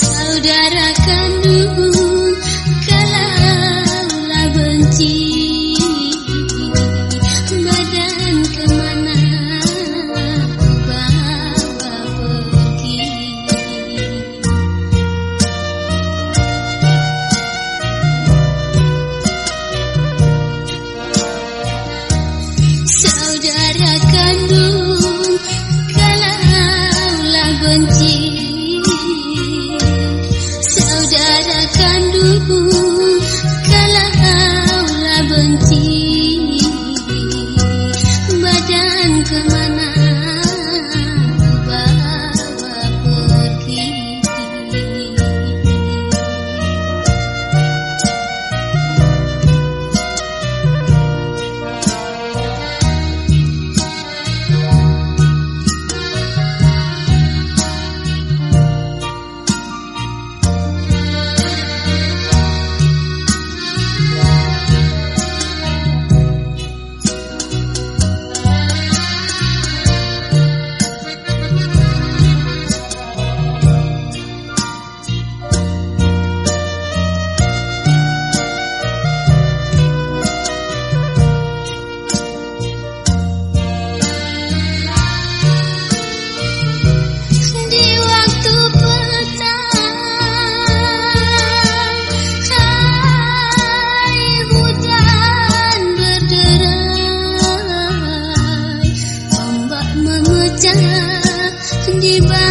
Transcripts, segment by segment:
Saudara kandung di bawah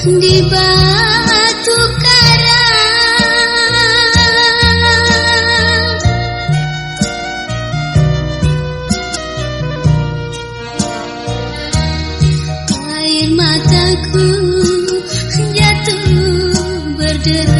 di batu karang air mataku jatuh berderai